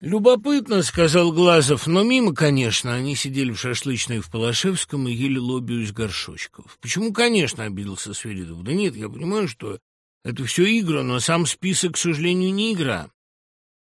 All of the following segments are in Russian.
«Любопытно», — сказал Глазов, — «но мимо, конечно». Они сидели в шашлычной в Палашевском и ели лобию из горшочков. «Почему, конечно?» — обиделся Сверидов. «Да нет, я понимаю, что это все игра, но сам список, к сожалению, не игра.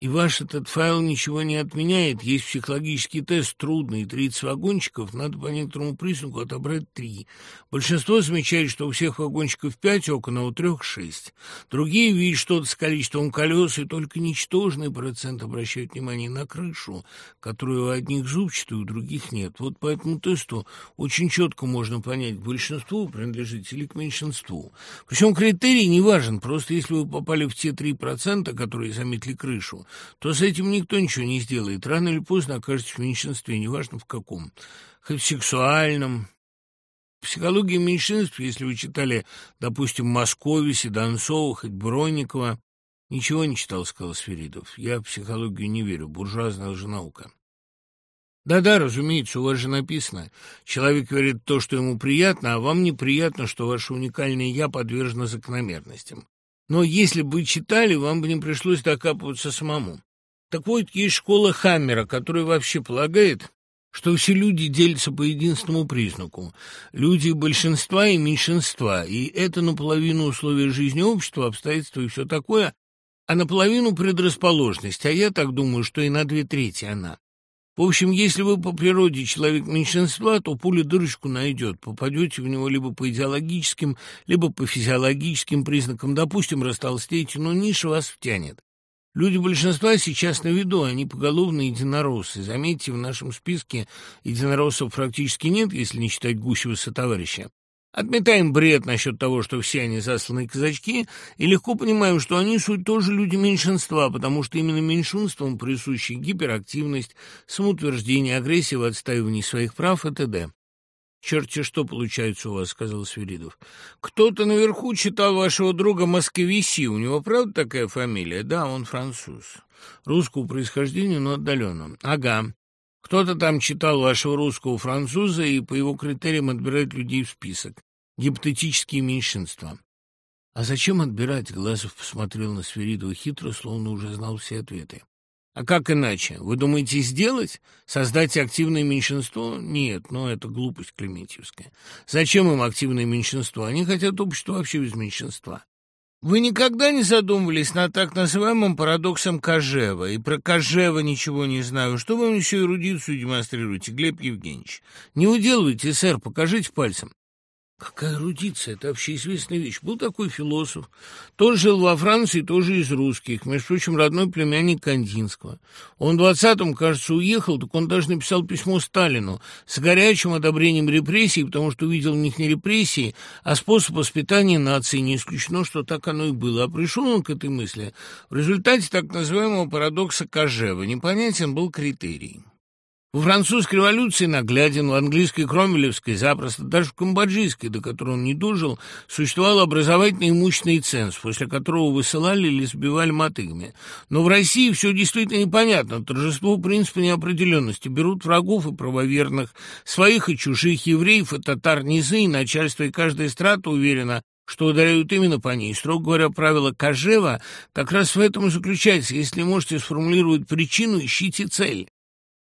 И ваш этот файл ничего не отменяет. Есть психологический тест, трудный, 30 вагончиков, надо по некоторому признаку отобрать три. Большинство замечает, что у всех вагончиков пять окон, а у трех шесть. Другие видят что-то с количеством колес, и только ничтожный процент обращают внимание на крышу, которую у одних зубчатая, у других нет. Вот по этому тесту очень четко можно понять, к большинству принадлежите или к меньшинству. Причем критерий не важен, просто если вы попали в те три процента, которые заметили крышу, то с этим никто ничего не сделает. Рано или поздно окажетесь в меньшинстве, неважно в каком. Хоть в сексуальном. Психология меньшинств, если вы читали, допустим, Московиси, Донцова, хоть Бронникова, ничего не читал, сказал Сверидов. Я в психологию не верю, буржуазная же наука. Да-да, разумеется, у вас же написано. Человек верит то, что ему приятно, а вам неприятно, что ваше уникальное «я» подвержено закономерностям. Но если бы читали, вам бы не пришлось докапываться самому. Так вот, есть школа Хаммера, которая вообще полагает, что все люди делятся по единственному признаку. Люди большинства и меньшинства, и это наполовину условия жизни общества, обстоятельства и все такое, а наполовину предрасположенность, а я так думаю, что и на две трети она. В общем, если вы по природе человек меньшинства, то пуля дырочку найдет. Попадете в него либо по идеологическим, либо по физиологическим признакам. Допустим, растолстеете, но ниша вас втянет. Люди большинства сейчас на виду, они поголовно единороссы. Заметьте, в нашем списке единороссов практически нет, если не считать Гусева товарища. Отметаем бред насчет того, что все они засланные казачки, и легко понимаем, что они суть тоже люди меньшинства, потому что именно меньшинствам присущи гиперактивность, самоутверждение, агрессия в отстаивании своих прав и т.д. «Черти что получается у вас», — сказал Свиридов. «Кто-то наверху читал вашего друга Московиси. У него правда такая фамилия?» «Да, он француз. Русского происхождения, но отдаленно». «Ага. Кто-то там читал вашего русского француза и по его критериям отбирает людей в список. Гипотетические меньшинства. А зачем отбирать? Глазов посмотрел на Сверидова хитро, словно уже знал все ответы. А как иначе? Вы думаете сделать? Создать активное меньшинство? Нет, но это глупость клементьевская. Зачем им активное меньшинство? Они хотят общество вообще без меньшинства. Вы никогда не задумывались над так называемым парадоксом Кожева? И про Кожева ничего не знаю. Что вы мне еще эрудицию демонстрируете, Глеб Евгеньевич? Не уделывайте, сэр, покажите пальцем. Какая эрудиция, это общеизвестная вещь. Был такой философ, тоже жил во Франции, тоже из русских, между прочим, родной племянник Кандинского. Он в двадцатом, кажется, уехал, так он даже написал письмо Сталину с горячим одобрением репрессий, потому что увидел в них не репрессии, а способ воспитания нации. Не исключено, что так оно и было. А пришел он к этой мысли в результате так называемого парадокса Кожева. Непонятен был критерий. В французской революции нагляден, в английской Кромвелевской запросто, даже в камбоджийской, до которой он не дожил, существовал образовательный имущественный ценз, после которого высылали или сбивали мотыгами. Но в России все действительно непонятно. Торжество принципа неопределенности. Берут врагов и правоверных, своих и чужих, евреев и татар низы, и начальство, и каждая страта уверена, что ударяют именно по ней. Строго говоря, правило Кожева как раз в этом и заключается. Если можете сформулировать причину, ищите цель.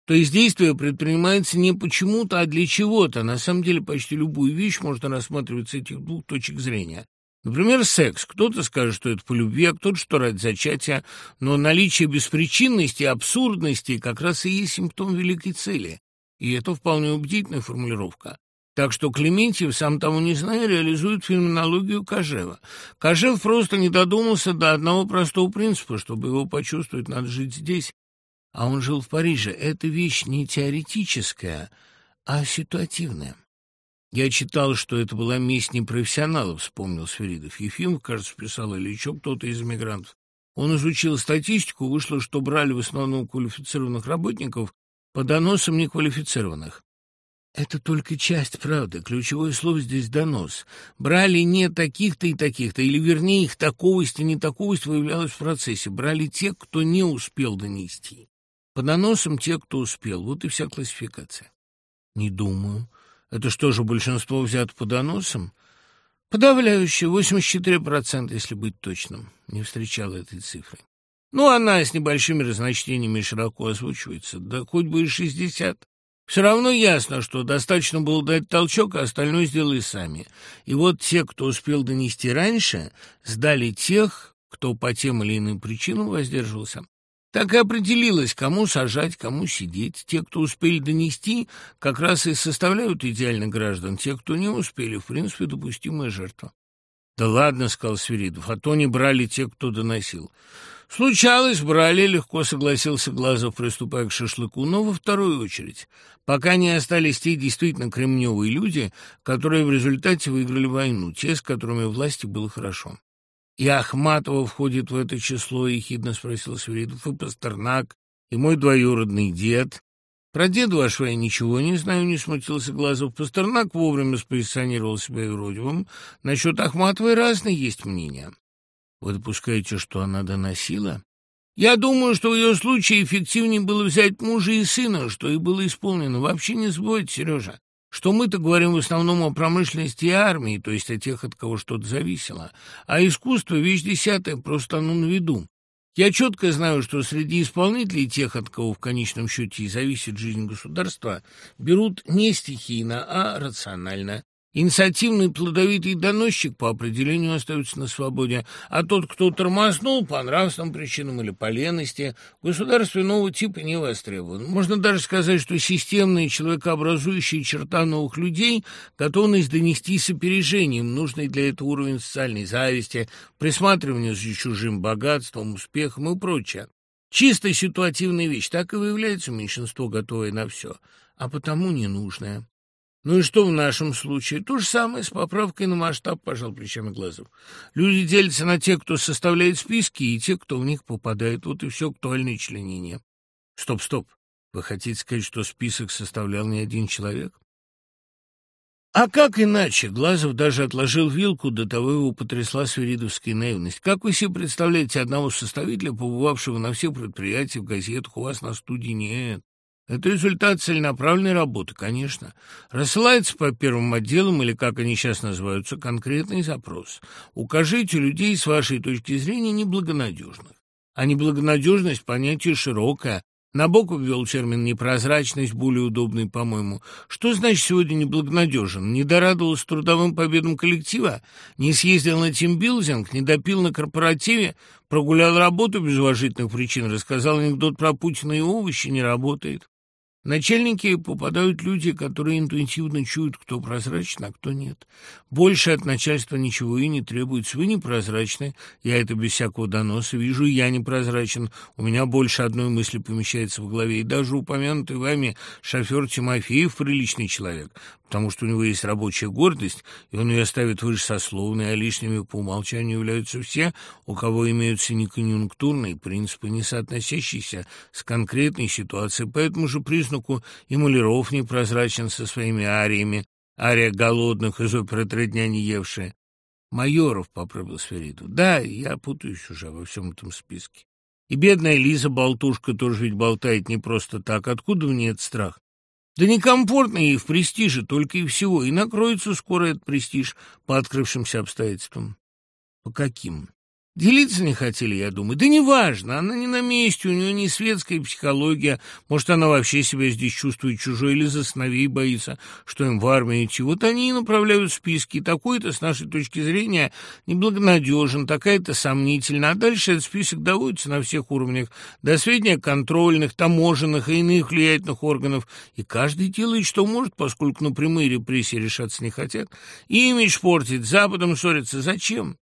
То есть действие предпринимается не почему-то, а для чего-то. На самом деле почти любую вещь можно рассматривать с этих двух точек зрения. Например, секс. Кто-то скажет, что это по любви, а кто-то, что ради зачатия. Но наличие беспричинности, абсурдности как раз и есть симптом великой цели. И это вполне убедительная формулировка. Так что Клементьев, сам того не зная, реализует феноменологию Кожева. Кожев просто не додумался до одного простого принципа. Чтобы его почувствовать, надо жить здесь а он жил в Париже. Это вещь не теоретическая, а ситуативная. Я читал, что это была месть непрофессионалов, вспомнил Сверидов. Ефимов, кажется, писал, или еще кто-то из эмигрантов. Он изучил статистику, вышло, что брали в основном квалифицированных работников по доносам неквалифицированных. Это только часть правды. Ключевое слово здесь «донос». Брали не таких-то и таких-то, или, вернее, их таковость и не таковость выявлялась в процессе. Брали тех, кто не успел донести. По доносам те, кто успел. Вот и вся классификация. Не думаю. Это что же, большинство взято по доносам? Подавляющее, 84%, если быть точным. Не встречал этой цифры. Ну, она с небольшими разночтениями широко озвучивается, да хоть бы и шестьдесят. Все равно ясно, что достаточно было дать толчок, а остальное сделали сами. И вот те, кто успел донести раньше, сдали тех, кто по тем или иным причинам воздерживался. Так и определилось, кому сажать, кому сидеть. Те, кто успели донести, как раз и составляют идеальных граждан. Те, кто не успели, в принципе, допустимая жертва. «Да ладно», — сказал Свиридов, — «а то не брали те, кто доносил». «Случалось, брали», — легко согласился Глазов, приступая к шашлыку, но во вторую очередь, пока не остались те действительно кремневые люди, которые в результате выиграли войну, те, с которыми власти было хорошо. «И Ахматова входит в это число?» — ехидно спросил Свиридов. «И Пастернак, и мой двоюродный дед». «Про деда вашего я ничего не знаю», — не смутился Глазов. «Пастернак вовремя спозиционировал себя юродивым. Насчет Ахматовой разные есть мнения». «Вы допускаете, что она доносила?» «Я думаю, что в ее случае эффективнее было взять мужа и сына, что и было исполнено. Вообще не забывайте, Сережа, что мы-то говорим в основном о промышленности и армии, то есть о тех, от кого что-то зависело. А искусство — вещь десятая, просто оно на виду. Я четко знаю, что среди исполнителей тех, от кого в конечном счете и зависит жизнь государства, берут не стихийно, а рационально. Инициативный плодовитый доносчик по определению остается на свободе, а тот, кто тормознул по нравственным причинам или по лености, государстве нового типа не востребован. Можно даже сказать, что системные человекообразующие черта новых людей – готовность донести с опережением, нужный для этого уровень социальной зависти, присматривания за чужим богатством, успехом и прочее. Чисто ситуативная вещь, так и выявляется меньшинство, готовое на все, а потому ненужное. Ну и что в нашем случае? То же самое с поправкой на масштаб, пожал плечами Глазов. Люди делятся на тех, кто составляет списки, и те, кто в них попадает. Вот и все актуальное членение. Стоп, стоп. Вы хотите сказать, что список составлял не один человек? А как иначе? Глазов даже отложил вилку, до того его потрясла свиридовская наивность. Как вы себе представляете одного составителя, побывавшего на всех предприятиях, газетах, у вас на студии нет? Это результат целенаправленной работы, конечно. Рассылается по первым отделам, или, как они сейчас называются, конкретный запрос. Укажите людей, с вашей точки зрения, неблагонадежных. А неблагонадежность – понятие широкое. Набоков ввел термин «непрозрачность», более удобный, по-моему. Что значит сегодня неблагонадежен? Не дорадовался трудовым победам коллектива? Не съездил на тимбилдинг? Не допил на корпоративе? Прогулял работу без уважительных причин? Рассказал анекдот про Путина и овощи? Не работает. Начальники попадают люди, которые интуитивно чуют, кто прозрачен, а кто нет. Больше от начальства ничего и не требуется. Вы непрозрачны, я это без всякого доноса вижу, я непрозрачен. У меня больше одной мысли помещается в голове. И даже упомянутый вами шофер Тимофеев приличный человек потому что у него есть рабочая гордость, и он ее ставит выше сословной, а лишними по умолчанию являются все, у кого имеются неконъюнктурные принципы, не соотносящиеся с конкретной ситуацией. По этому же признаку и Маляров непрозрачен со своими ариями, ария голодных из оперы «Три дня не евшие». Майоров, — поправил Сферидов. Да, я путаюсь уже во всем этом списке. И бедная Лиза Болтушка тоже ведь болтает не просто так. Откуда мне этот страх? Да некомфортно ей в престиже только и всего, и накроется скоро этот престиж по открывшимся обстоятельствам. По каким? Делиться не хотели, я думаю. Да неважно, она не на месте, у нее не светская психология. Может, она вообще себя здесь чувствует чужой или за сыновей боится, что им в армию идти. Вот они и направляют списки. Такой-то, с нашей точки зрения, неблагонадежен, такая-то сомнительна. А дальше этот список доводится на всех уровнях, до сведения контрольных, таможенных и иных влиятельных органов. И каждый делает, что может, поскольку на прямые репрессии решаться не хотят. Имидж портит, Западом ссорится. Зачем?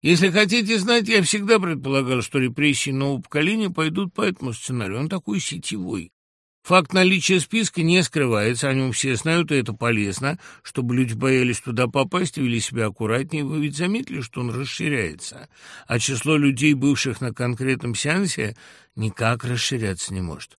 Если хотите знать, я всегда предполагал, что репрессии нового поколения пойдут по этому сценарию. Он такой сетевой. Факт наличия списка не скрывается, о нем все знают, и это полезно, чтобы люди боялись туда попасть и вели себя аккуратнее. Вы ведь заметили, что он расширяется, а число людей, бывших на конкретном сеансе, никак расширяться не может.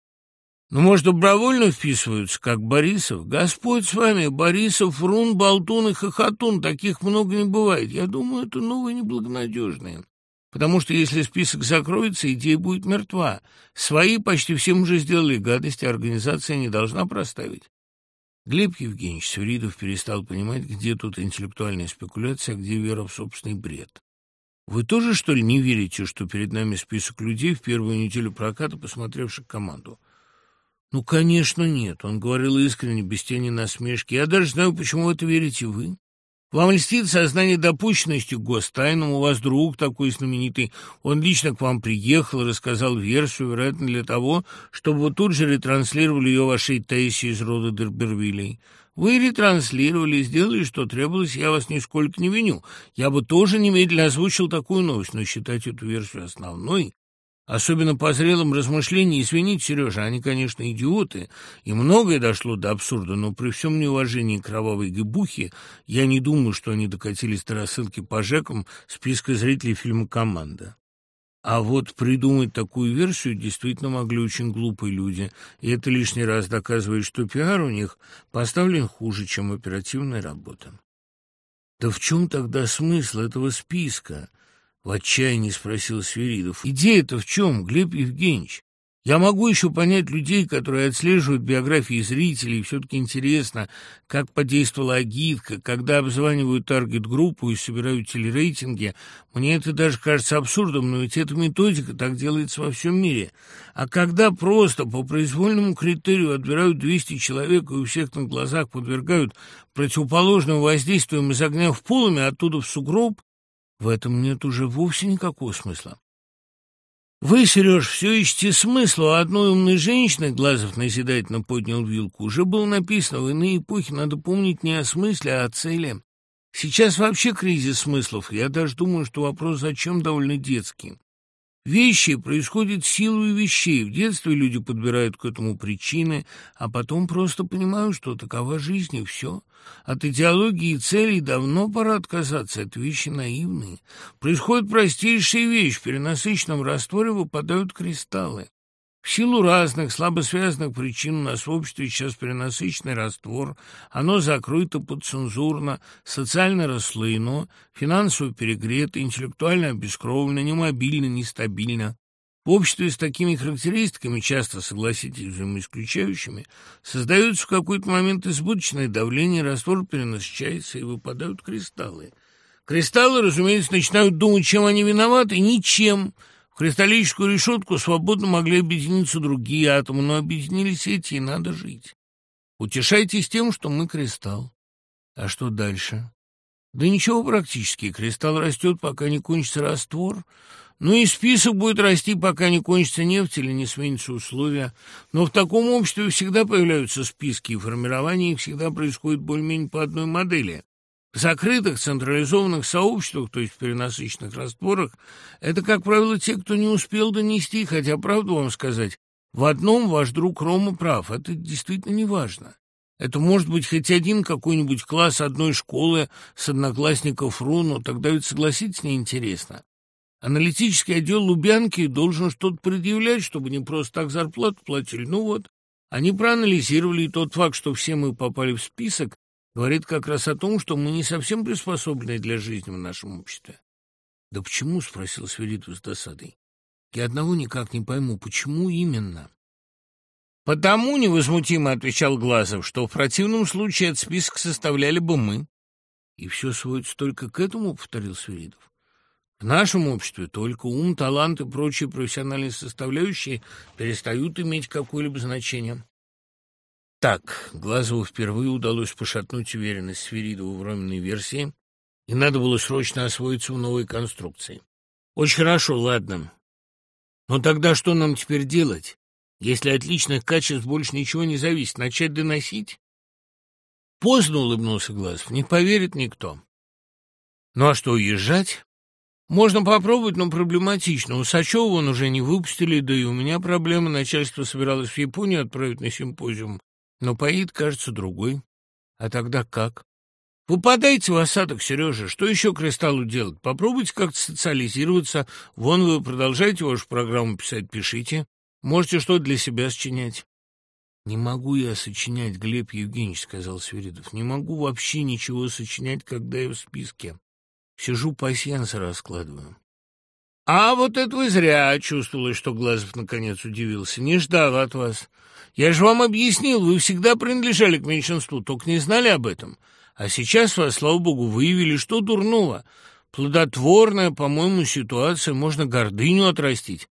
Ну, может, добровольно вписываются, как Борисов? Господь с вами, Борисов, Рун, Болтун и Хохотун, таких много не бывает. Я думаю, это новые неблагонадежные. Потому что если список закроется, идея будет мертва. Свои почти всем уже сделали гадости, а организация не должна проставить. Глеб Евгеньевич Свиридов перестал понимать, где тут интеллектуальная спекуляция, а где вера в собственный бред. Вы тоже, что ли, не верите, что перед нами список людей в первую неделю проката, посмотревших команду? Ну, конечно, нет. Он говорил искренне, без тени насмешки. Я даже знаю, почему в это верите вы. Вам льстит сознание допущенности к гостайнам, у вас друг такой знаменитый. Он лично к вам приехал, рассказал версию, вероятно, для того, чтобы вы тут же ретранслировали ее вашей Тессе из рода Дербервилей. Вы ретранслировали, сделали, что требовалось, я вас нисколько не виню. Я бы тоже немедленно озвучил такую новость, но считать эту версию основной Особенно по зрелым размышлениям, извините, Сережа, они, конечно, идиоты, и многое дошло до абсурда, но при всем неуважении к кровавой гибухе я не думаю, что они докатились до рассылки по ЖЭКам списка зрителей фильма «Команда». А вот придумать такую версию действительно могли очень глупые люди, и это лишний раз доказывает, что пиар у них поставлен хуже, чем оперативная работа. Да в чем тогда смысл этого списка? В отчаянии спросил Свиридов. Идея-то в чем, Глеб Евгеньевич? Я могу еще понять людей, которые отслеживают биографии зрителей. Все-таки интересно, как подействовала агитка, когда обзванивают таргет-группу и собирают телерейтинги. Мне это даже кажется абсурдом, но ведь эта методика так делается во всем мире. А когда просто по произвольному критерию отбирают 200 человек и у всех на глазах подвергают противоположным воздействиям из огня в полами, оттуда в сугроб, в этом нет уже вовсе никакого смысла. Вы, Сереж, все ищете смысл. У одной умной женщины, Глазов назидательно поднял вилку, уже было написано, в иные эпохи надо помнить не о смысле, а о цели. Сейчас вообще кризис смыслов. Я даже думаю, что вопрос «зачем» довольно детский. Вещи происходят силой вещей. В детстве люди подбирают к этому причины, а потом просто понимают, что такова жизнь, и все. От идеологии и целей давно пора отказаться, это вещи наивные. Происходит простейшая вещь, в перенасыщенном растворе выпадают кристаллы. В силу разных слабо связанных причин у нас в обществе сейчас перенасыщенный раствор, оно закрыто подцензурно, социально расслоено, финансово перегрето, интеллектуально обескровлено, немобильно, нестабильно. В обществе с такими характеристиками, часто, согласитесь, взаимоисключающими, создается в какой-то момент избыточное давление, раствор перенасыщается и выпадают кристаллы. Кристаллы, разумеется, начинают думать, чем они виноваты. Ничем кристаллическую решетку свободно могли объединиться другие атомы, но объединились эти, и надо жить. Утешайтесь тем, что мы кристалл. А что дальше? Да ничего практически. Кристалл растет, пока не кончится раствор. Ну и список будет расти, пока не кончится нефть или не сменятся условия. Но в таком обществе всегда появляются списки, и формирование их всегда происходит более-менее по одной модели. В закрытых централизованных сообществах, то есть в перенасыщенных растворах, это, как правило, те, кто не успел донести, хотя, правду вам сказать, в одном ваш друг Рома прав, это действительно не важно. Это может быть хоть один какой-нибудь класс одной школы с одноклассников РУ, но тогда ведь, согласитесь, неинтересно. Аналитический отдел Лубянки должен что-то предъявлять, чтобы не просто так зарплату платили. Ну вот, они проанализировали тот факт, что все мы попали в список, говорит как раз о том, что мы не совсем приспособлены для жизни в нашем обществе. — Да почему? — спросил Сверидов с досадой. — Я одного никак не пойму, почему именно? — Потому, — невозмутимо отвечал Глазов, — что в противном случае этот список составляли бы мы. — И все сводится только к этому, — повторил Сверидов. В нашем обществе только ум, талант и прочие профессиональные составляющие перестают иметь какое-либо значение. Так, Глазову впервые удалось пошатнуть уверенность Свиридова в Роминой версии, и надо было срочно освоиться в новой конструкции. Очень хорошо, ладно. Но тогда что нам теперь делать? Если от личных качеств больше ничего не зависит, начать доносить? Поздно улыбнулся Глазов, не поверит никто. Ну а что, уезжать? Можно попробовать, но проблематично. Усачева вон уже не выпустили, да и у меня проблема. Начальство собиралось в Японию отправить на симпозиум. Но поедет, кажется, другой. А тогда как? Выпадайте в осадок, Сережа. Что еще кристаллу делать? Попробуйте как-то социализироваться. Вон вы продолжаете вашу программу писать, пишите. Можете что-то для себя сочинять. «Не могу я сочинять, Глеб Евгеньевич», — сказал Свиридов. «Не могу вообще ничего сочинять, когда я в списке. Сижу, пасьянсы раскладываю». «А вот это вы зря!» — чувствовалось, что Глазов наконец удивился. «Не ждал от вас. Я же вам объяснил, вы всегда принадлежали к меньшинству, только не знали об этом. А сейчас вас, слава богу, выявили, что дурного. Плодотворная, по-моему, ситуация, можно гордыню отрастить.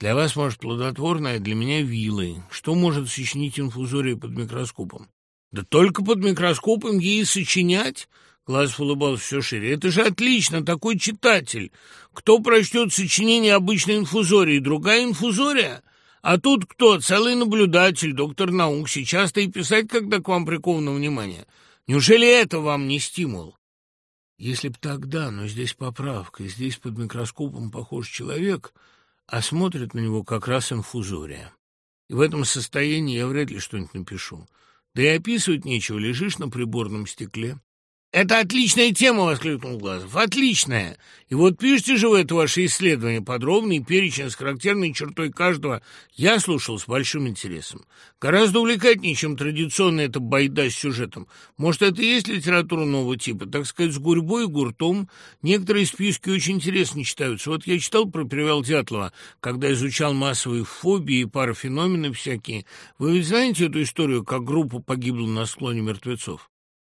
Для вас, может, плодотворная, для меня вилы. Что может сочинить инфузория под микроскопом? Да только под микроскопом ей сочинять? Глаз улыбался все шире. Это же отлично, такой читатель. Кто прочтет сочинение обычной инфузории, другая инфузория? А тут кто? Целый наблюдатель, доктор наук. Сейчас-то и писать, когда к вам приковано внимание. Неужели это вам не стимул? Если б тогда, но здесь поправка, здесь под микроскопом похож человек, а смотрит на него как раз инфузория. И в этом состоянии я вряд ли что-нибудь напишу. Да и описывать нечего, лежишь на приборном стекле. «Это отличная тема!» — воскликнул Глазов. «Отличная! И вот пишите же вы это ваше исследование, подробный перечень с характерной чертой каждого. Я слушал с большим интересом. Гораздо увлекательнее, чем традиционная эта байда с сюжетом. Может, это и есть литература нового типа, так сказать, с гурьбой и гуртом. Некоторые списки очень интересно читаются. Вот я читал про перевал Дятлова, когда изучал массовые фобии и парафеномены всякие. Вы ведь знаете эту историю, как группа погибла на склоне мертвецов?»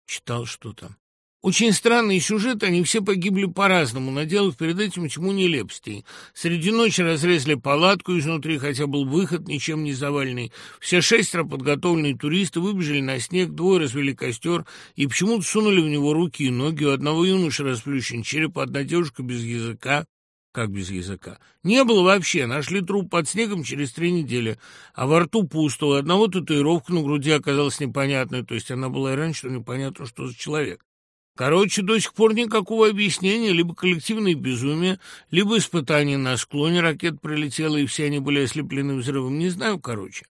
Читал что-то. Очень странный сюжет, они все погибли по-разному, наделав перед этим тьму нелепостей. Среди ночи разрезали палатку изнутри, хотя был выход ничем не заваленный. Все шестеро подготовленные туристы выбежали на снег, двое развели костер и почему-то сунули в него руки и ноги. У одного юноши расплющен череп, одна девушка без языка. Как без языка? Не было вообще. Нашли труп под снегом через три недели. А во рту пусто. У одного татуировка на груди оказалась непонятной. То есть она была и раньше, но непонятно, что за человек. Короче, до сих пор никакого объяснения, либо коллективное безумие, либо испытание на склоне ракет прилетело, и все они были ослеплены взрывом. Не знаю, короче.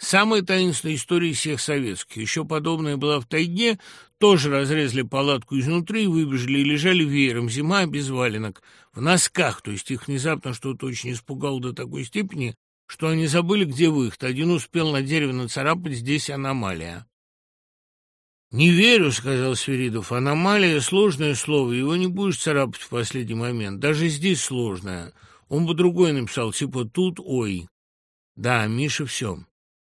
Самая таинственная история из всех советских. Еще подобная была в тайге. Тоже разрезали палатку изнутри, выбежали и лежали веером. Зима без валенок. В носках. То есть их внезапно что-то очень испугало до такой степени, что они забыли, где выход. Один успел на дереве нацарапать, здесь аномалия. «Не верю», — сказал Свиридов. «Аномалия — сложное слово, его не будешь царапать в последний момент. Даже здесь сложное. Он бы другой написал, типа «тут, ой». Да, Миша, все.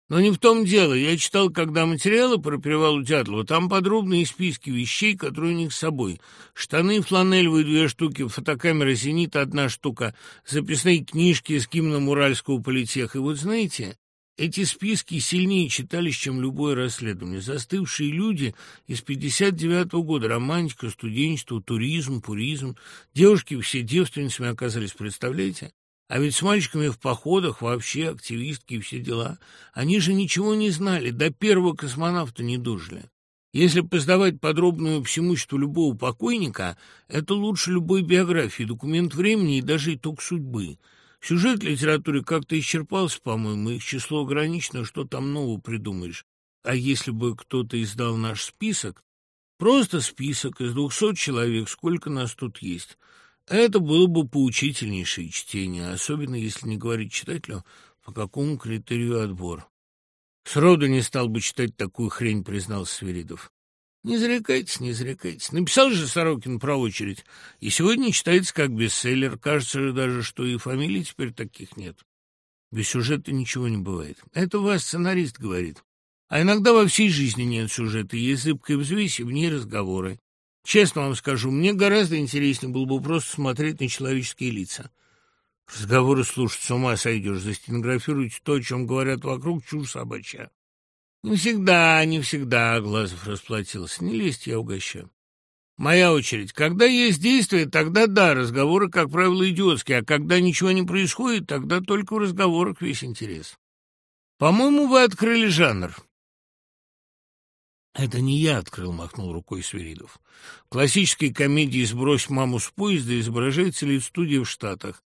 Но не в том дело. Я читал, когда материалы про перевал Дятлова, там подробные списки вещей, которые у них с собой. Штаны фланелевые две штуки, фотокамера «Зенит» одна штука, записные книжки с гимном Уральского политеха. И вот знаете, эти списки сильнее читались, чем любое расследование. Застывшие люди из 59-го года, романтика, студенчество, туризм, пуризм. Девушки все девственницами оказались, представляете? А ведь с мальчиками в походах вообще активистки и все дела. Они же ничего не знали, до первого космонавта не дожили. Если познавать подробную всемущество любого покойника, это лучше любой биографии, документ времени и даже итог судьбы – Сюжет литературы как-то исчерпался, по-моему, их число ограничено, что там нового придумаешь. А если бы кто-то издал наш список, просто список из двухсот человек, сколько нас тут есть, это было бы поучительнейшее чтение, особенно если не говорить читателю, по какому критерию отбор. Сроду не стал бы читать такую хрень, признался Свиридов. Не зарекайтесь, не зарекайтесь. Написал же Сорокин про очередь, и сегодня читается как бестселлер. Кажется же даже, что и фамилий теперь таких нет. Без сюжета ничего не бывает. Это вас сценарист говорит. А иногда во всей жизни нет сюжета, есть зыбкая взвесь и в ней разговоры. Честно вам скажу, мне гораздо интереснее было бы просто смотреть на человеческие лица. Разговоры слушать с ума сойдешь, застенографируйте то, о чем говорят вокруг, чушь собачья. Не всегда, не всегда, Глазов расплатился. Не лезть, я угощаю. Моя очередь. Когда есть действие, тогда да, разговоры, как правило, идиотские, а когда ничего не происходит, тогда только в разговорах весь интерес. По-моему, вы открыли жанр. «Это не я открыл», — махнул рукой Свиридов. В классической комедии «Сбрось маму с поезда» изображается лиц студия в Штатах.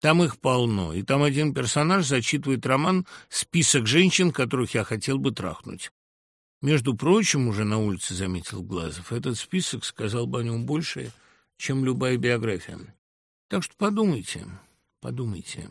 Там их полно, и там один персонаж зачитывает роман «Список женщин, которых я хотел бы трахнуть». Между прочим, уже на улице заметил Глазов, этот список сказал бы о нем больше, чем любая биография. Так что подумайте, подумайте.